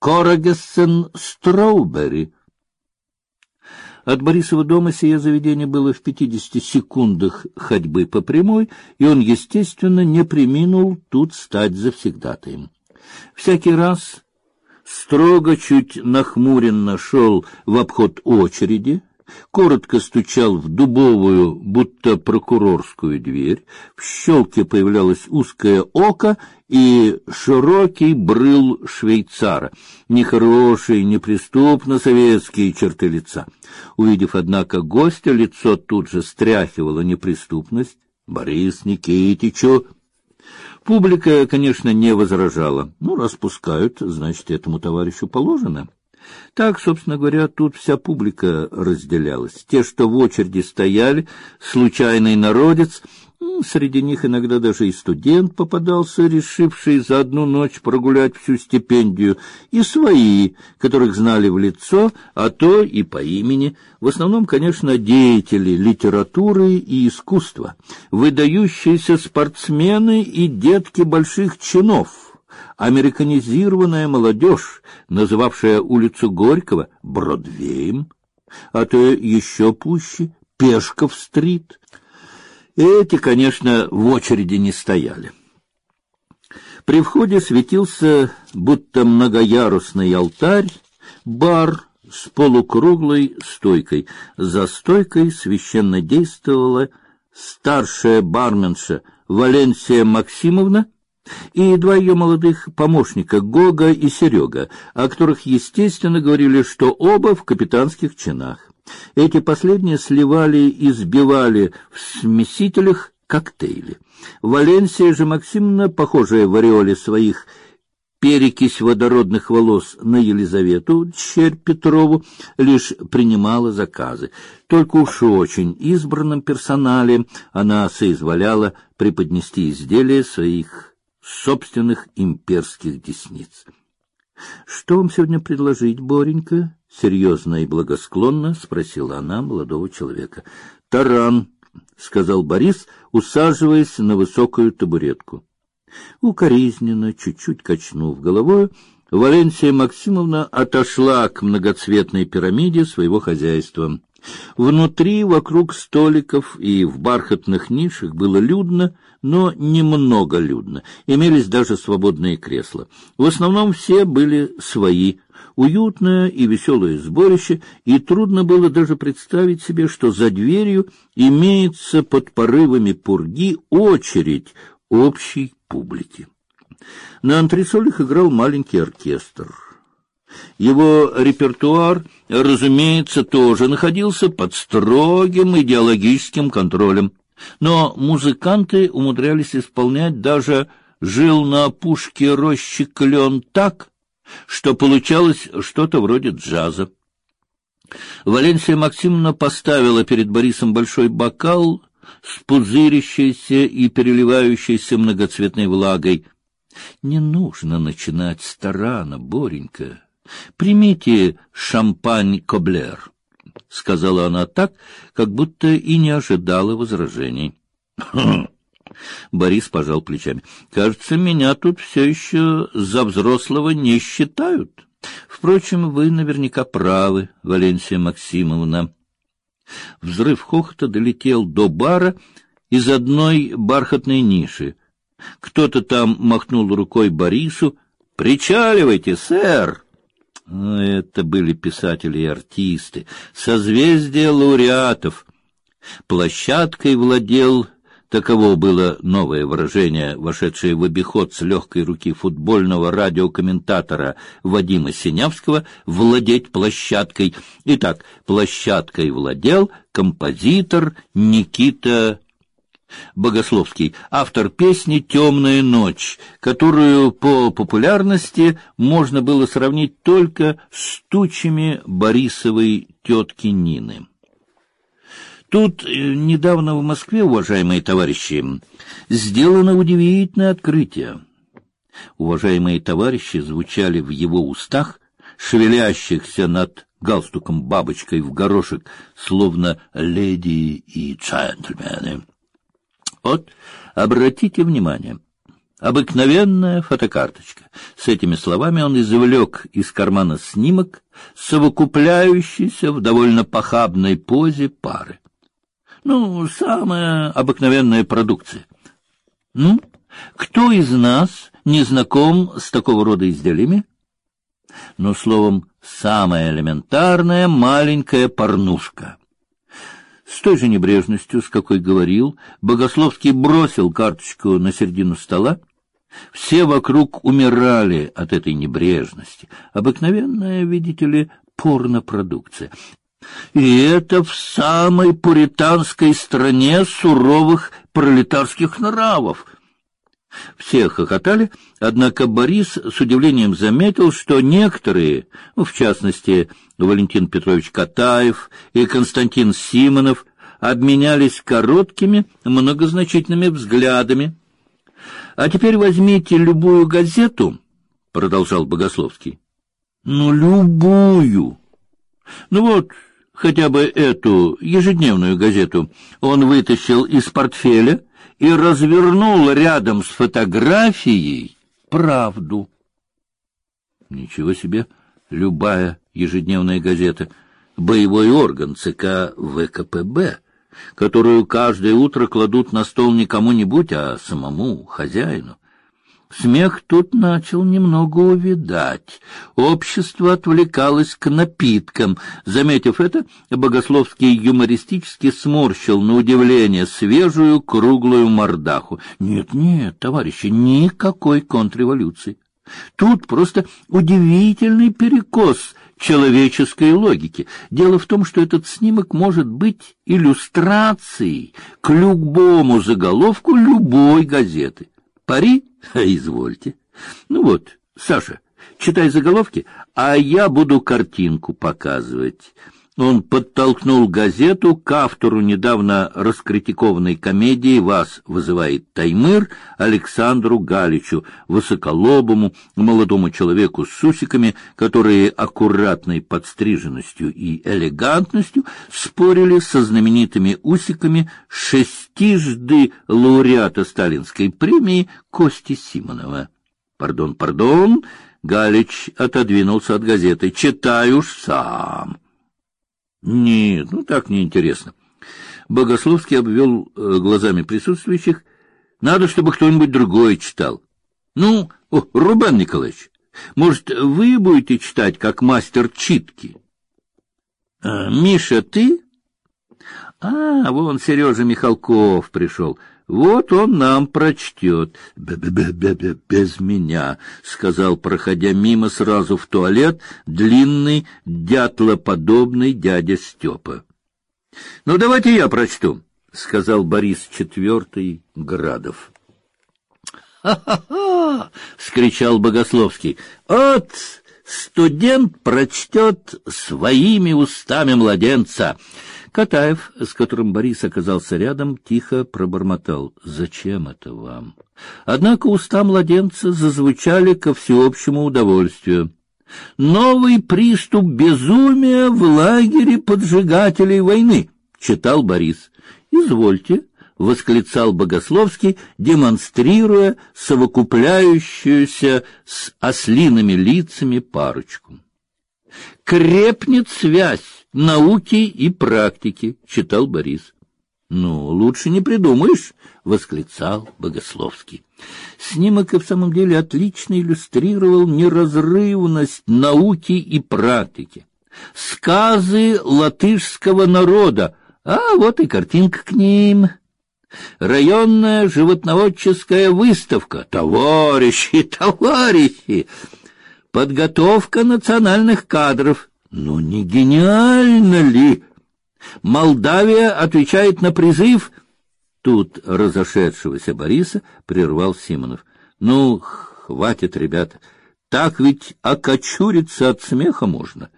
Корагессен Строубери. От Борисова дома сие заведение было в пятидесяти секундах ходьбы по прямой, и он, естественно, не преминул тут стать завсегдатаем. Всякий раз строго, чуть нахмуренно шел в обход очереди, коротко стучал в дубовую, будто прокурорскую дверь, в щелке появлялось узкое око и широкий брыл швейцара, нехорошие, неприступно советские черты лица. Увидев, однако, гостя, лицо тут же стряхивало неприступность. Борис Никитичу Публика, конечно, не возражала. Ну, распускают, значит, этому товарищу положено. Так, собственно говоря, тут вся публика разделялась. Те, что в очереди стояли, случайный народец, среди них иногда даже и студент попадался, решивший за одну ночь прогулять всю стипендию, и свои, которых знали в лицо, а то и по имени, в основном, конечно, деятели литературы и искусства, выдающиеся спортсмены и детки больших чинов американизированная молодежь, называвшая улицу Горького Бродвеем, а то еще пуще Пешков-стрит. Эти, конечно, в очереди не стояли. При входе светился будто многоярусный алтарь, бар с полукруглой стойкой. За стойкой священно действовала старшая барменша Валенсия Максимовна и два ее молодых помощника Гога и Серега, о которых, естественно, говорили, что оба в капитанских чинах. Эти последние сливали и сбивали в смесителях коктейли. Валенсия же Максимовна, похожая в ореоле своих перекись водородных волос на Елизавету Черь Петрову, лишь принимала заказы. Только уж очень избранном персонале она соизволяла преподнести изделия своих собственных имперских десниц. Что вам сегодня предложить, Боренька? серьезно и благосклонно спросила она молодого человека. Таран, сказал Борис, усаживаясь на высокую табуретку. Укоризненно, чуть-чуть качнув головой, Валенсия Максимовна отошла к многоцветной пирамиде своего хозяйства. Внутри, вокруг столиков и в бархатных нишах было людно, но немного людно. Имелись даже свободные кресла. В основном все были свои. Уютное и веселое сборище, и трудно было даже представить себе, что за дверью имеется под порывами пурги очередь общей публики. На антресолях играл маленький оркестр. Его репертуар, разумеется, тоже находился под строгим идеологическим контролем, но музыканты умудрялись исполнять даже «Жил на опушке рощи клен» так, что получалось что-то вроде джаза. Валенсия Максимовна поставила перед Борисом большой бокал с пузырящейся и переливающейся многоцветной влагой. Не нужно начинать с тарана, Боренька. Примите шампань Коблер, сказала она так, как будто и не ожидала возражений. Борис пожал плечами. Кажется, меня тут все еще за взрослого не считают. Впрочем, вы наверняка правы, Валенсия Максимовна. Взрыв хохота долетел до бара из одной бархатной ниши. Кто-то там махнул рукой Борису: "Причаливайте, сэр!" Это были писатели и артисты, созвездие лауреатов. Площадкой владел, таково было новое выражение, вошедшее в обиход с легкой руки футбольного радиокомментатора Вадима Синявского, владеть площадкой. Итак, площадкой владел композитор Никита Богословский, автор песни «Темная ночь», которую по популярности можно было сравнить только с тучами Борисовой тетки Нины. Тут э, недавно в Москве, уважаемые товарищи, сделано удивительное открытие. Уважаемые товарищи звучали в его устах, шевелящихся над галстуком бабочкой в горошек, словно леди и джентльмены. Вот, обратите внимание, Обыкновенная фотокарточка. С этими словами он извлек из кармана снимок совокупляющийся в довольно похабной позе пары. Ну, самая обыкновенная продукция. Ну, кто из нас не знаком с такого рода изделиями? Но, словом, самая элементарная маленькая порнушка. С той же небрежностью, с какой говорил, Богословский бросил карточку на середину стола. Все вокруг умирали от этой небрежности. Обыкновенная, видите ли, порнопродукция. И это в самой пуританской стране суровых пролетарских нравов. Все хохотали, однако Борис с удивлением заметил, что некоторые, ну, в частности, Валентин Петрович Катаев и Константин Симонов, обменялись короткими, многозначительными взглядами. А теперь возьмите любую газету, продолжал Богословский. Ну любую. Ну вот, хотя бы эту ежедневную газету он вытащил из портфеля и развернул рядом с фотографией правду. Ничего себе, любая ежедневная газета, боевой орган ЦК ВКПБ, которую каждое утро кладут на стол не кому-нибудь, а самому хозяину. Смех тут начал немного увидать. Общество отвлекалось к напиткам. Заметив это, Богословский юмористически сморщил на удивление свежую круглую мордаху. Нет, нет, товарищи, никакой контрреволюции. Тут просто удивительный перекос человеческой логики. Дело в том, что этот снимок может быть иллюстрацией к любому заголовку любой газеты. Пари? А извольте. Ну вот, Саша, читай заголовки, а я буду картинку показывать. Он подтолкнул газету к автору недавно раскритикованной комедии «Вас вызывает Таймыр» Александру Галичу, высоколобому молодому человеку с усиками, которые аккуратной подстриженностью и элегантностью спорили со знаменитыми усиками шестижды лауреата сталинской премии Кости Симонова. Пардон, пардон, Галич отодвинулся от газеты. Читаю сам. Нет, ну так неинтересно. Богословский обвел э, глазами присутствующих. Надо, чтобы кто-нибудь другой читал. Ну, о, Рубен Николаевич, может, вы будете читать как мастер читки? А, Миша, ты? А, вон Сережа Михалков пришел. Вот он нам прочтет. Б-б-б-б без меня, сказал, проходя мимо сразу в туалет, длинный дятлоподобный дядя Степа. Ну давайте я прочту, сказал Борис Четвертый Градов. «Ха-ха-ха!» — скричал Богословский. «От студент прочтет своими устами младенца!» Катаев, с которым Борис оказался рядом, тихо пробормотал: "Зачем это вам?" Однако уста младенца зазвучали ко всеобщему удовольствию. Новый приступ безумия в лагере поджигателей войны, читал Борис. Извольте, восклицал Богословский, демонстрируя совокупляющуюся с ослиными лицами парочку. Крепнет связь науки и практики, читал Борис. Ну, лучше не придумаешь, восклицал Богословский. Снимок и в самом деле отлично иллюстрировал неразрывность науки и практики. Сказы латышского народа, а вот и картинка к ним. Районная животноводческая выставка. Товарищи, товарищи! Подготовка национальных кадров ну не гениально ли? Молдавия отвечает на призыв. Тут разошедшегося Бориса прервал Симонов. Ну, хватит, ребята. Так ведь окочуриться от смеха можно.